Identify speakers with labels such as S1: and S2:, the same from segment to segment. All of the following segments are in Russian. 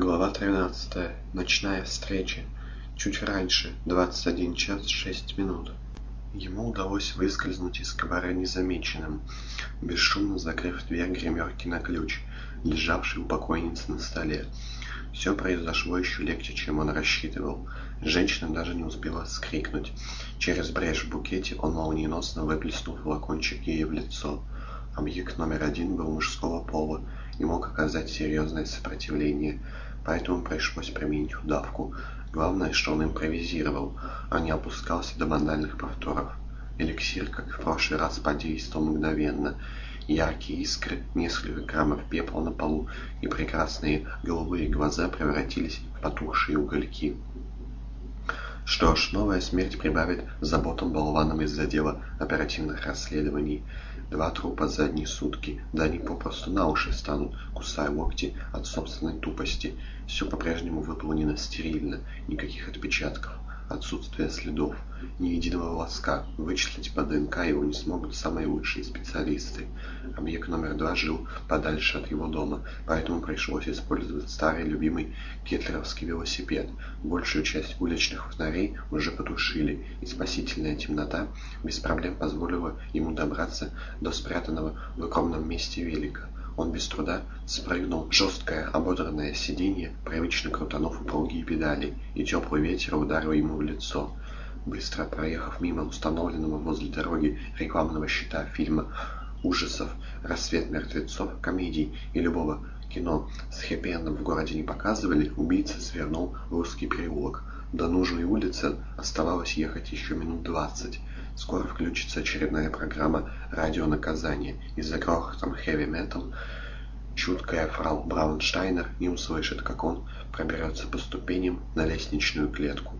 S1: Глава 13. Ночная встреча. Чуть раньше, 21 час 6 минут. Ему удалось выскользнуть из кабары незамеченным, бесшумно закрыв дверь гримерки на ключ, лежавшей у покойницы на столе. Все произошло еще легче, чем он рассчитывал. Женщина даже не успела вскрикнуть. Через брешь в букете он молниеносно выплеснул флакончик ей в лицо. Объект номер один был мужского пола и мог оказать серьезное сопротивление, поэтому пришлось применить удавку. Главное, что он импровизировал, а не опускался до банальных повторов. Эликсир, как в прошлый раз, подействовал мгновенно. Яркие искры, несколько граммов пепла на полу и прекрасные голубые глаза превратились в потухшие угольки. Что ж, новая смерть прибавит заботам болванам из-за дела оперативных расследований. Два трупа за одни сутки, да они попросту на уши станут, кусая локти от собственной тупости. Все по-прежнему выполнено стерильно, никаких отпечатков, отсутствие следов, ни единого волоска. Вычислить по ДНК его не смогут самые лучшие специалисты. Объект номер два жил подальше от его дома, поэтому пришлось использовать старый любимый кетлеровский велосипед. Большую часть уличных фонарей уже потушили, и спасительная темнота без проблем позволила ему добраться до спрятанного в укромном месте велика. Он без труда спрыгнул жесткое ободранное сиденье, привычно крутанув упругие педали, и теплый ветер ударил ему в лицо. Быстро проехав мимо установленного возле дороги рекламного щита фильма ужасов, рассвет мертвецов, комедий и любого кино с хэппи в городе не показывали, убийца свернул в узкий переулок. До нужной улицы оставалось ехать еще минут двадцать. Скоро включится очередная программа «Радио наказание», и за грохотом хэви-метал чуткая фрау Браунштайнер не услышит, как он проберется по ступеням на лестничную клетку.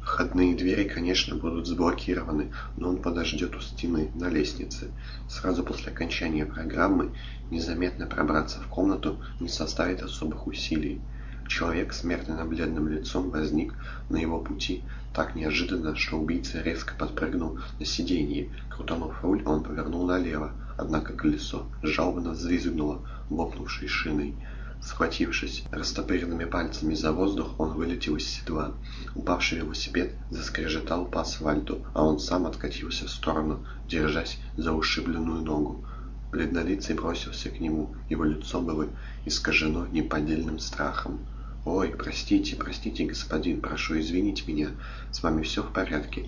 S1: Входные двери, конечно, будут заблокированы, но он подождет у стены на лестнице. Сразу после окончания программы незаметно пробраться в комнату не составит особых усилий. Человек с мертвенно-бледным лицом возник на его пути так неожиданно, что убийца резко подпрыгнул на сиденье. Крутанув руль, он повернул налево, однако колесо жалобно взвизгнуло, лопнувшей шиной. Схватившись растопыренными пальцами за воздух, он вылетел из седла. Упавший велосипед заскрежетал по асфальту, а он сам откатился в сторону, держась за ушибленную ногу. Бледнолицый бросился к нему, его лицо было искажено неподдельным страхом. «Ой, простите, простите, господин, прошу извинить меня, с вами все в порядке».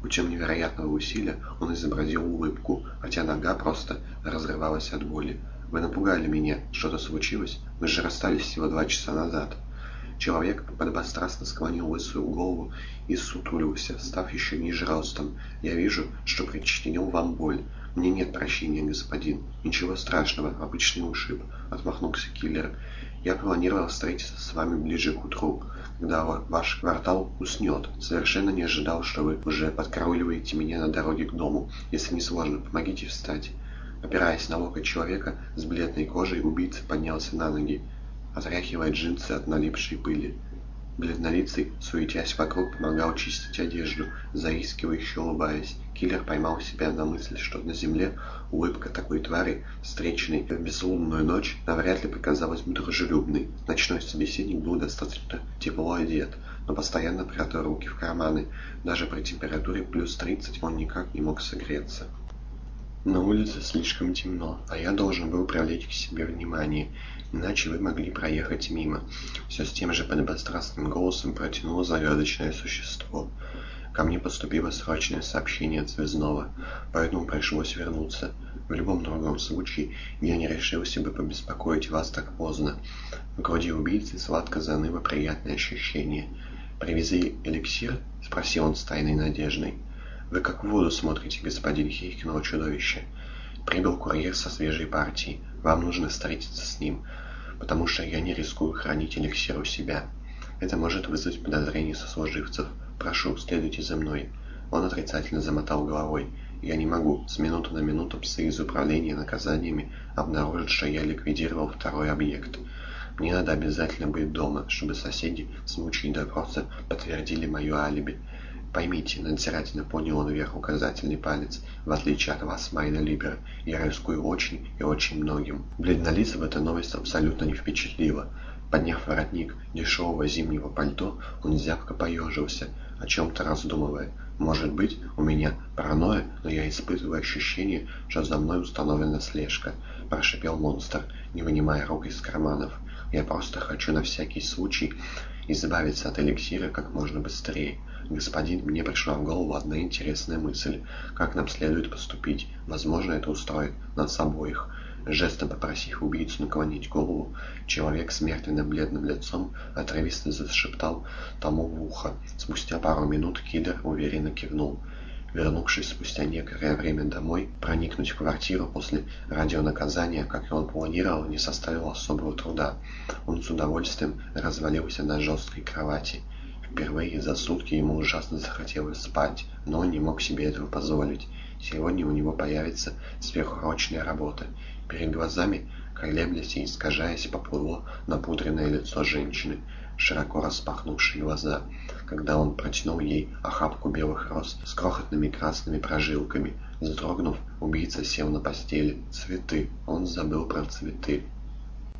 S1: Путем невероятного усилия он изобразил улыбку, хотя нога просто разрывалась от боли. «Вы напугали меня. Что-то случилось? Мы же расстались всего два часа назад». Человек подобострастно склонил лысую голову и сутулился, став еще ниже ростом. «Я вижу, что причинил вам боль. Мне нет прощения, господин. Ничего страшного, обычный ушиб», — отмахнулся киллер. «Я планировал встретиться с вами ближе к утру, когда ваш квартал уснет. Совершенно не ожидал, что вы уже подкарауливаете меня на дороге к дому. Если не сложно, помогите встать». Опираясь на локоть человека с бледной кожей, убийца поднялся на ноги, отряхивая джинсы от налипшей пыли. Бледнолицый, суетясь вокруг, помогал чистить одежду, заискивающе улыбаясь. Киллер поймал себя на мысли, что на земле улыбка такой твари, встреченной в безлунную ночь, навряд ли показалась бы дружелюбной. Ночной собеседник был достаточно тепло одет, но постоянно прятал руки в карманы. Даже при температуре плюс 30 он никак не мог согреться. На улице слишком темно, а я должен был привлечь к себе внимание, иначе вы могли проехать мимо. Все с тем же подобострастным голосом протянуло загадочное существо. Ко мне поступило срочное сообщение от Звездного, поэтому пришлось вернуться. В любом другом случае я не решился бы побеспокоить вас так поздно. В груди убийцы сладко заныло приятное ощущение. «Привезли эликсир?» — спросил он с тайной надеждой. «Вы как в воду смотрите, господин хихикнуло чудовище. Прибыл курьер со свежей партией. Вам нужно встретиться с ним, потому что я не рискую хранить эликсир у себя. Это может вызвать подозрения сослуживцев. Прошу, следуйте за мной». Он отрицательно замотал головой. «Я не могу. С минуты на минуту псы из управления наказаниями обнаружат, что я ликвидировал второй объект. Мне надо обязательно быть дома, чтобы соседи в случае допроса подтвердили мое алиби. Поймите, надзирательно поднял он вверх указательный палец. В отличие от вас, Майна Либер, я рискую очень и очень многим. Бледнолицев эта новость абсолютно не впечатлила. Подняв воротник дешевого зимнего пальто, он зябко поежился, о чем-то раздумывая. Может быть, у меня паранойя, но я испытываю ощущение, что за мной установлена слежка, прошипел монстр, не вынимая рук из карманов. Я просто хочу на всякий случай избавиться от эликсира как можно быстрее. Господин, мне пришла в голову одна интересная мысль. Как нам следует поступить? Возможно, это устроит нас обоих. Жестом попросив убийцу наклонить голову, человек с мертвенно-бледным лицом отрывисто зашептал тому в ухо. Спустя пару минут Кидр уверенно кивнул. Вернувшись спустя некоторое время домой, проникнуть в квартиру после радионаказания, как и он планировал, не составило особого труда. Он с удовольствием развалился на жесткой кровати. Впервые за сутки ему ужасно захотелось спать, но он не мог себе этого позволить. Сегодня у него появится сверхурочная работа. Перед глазами, колеблясь и искажаясь, поплыло напудренное лицо женщины, широко распахнувшие глаза, когда он протянул ей охапку белых роз с крохотными красными прожилками. Вздрогнув, убийца сел на постели. Цветы. Он забыл про цветы.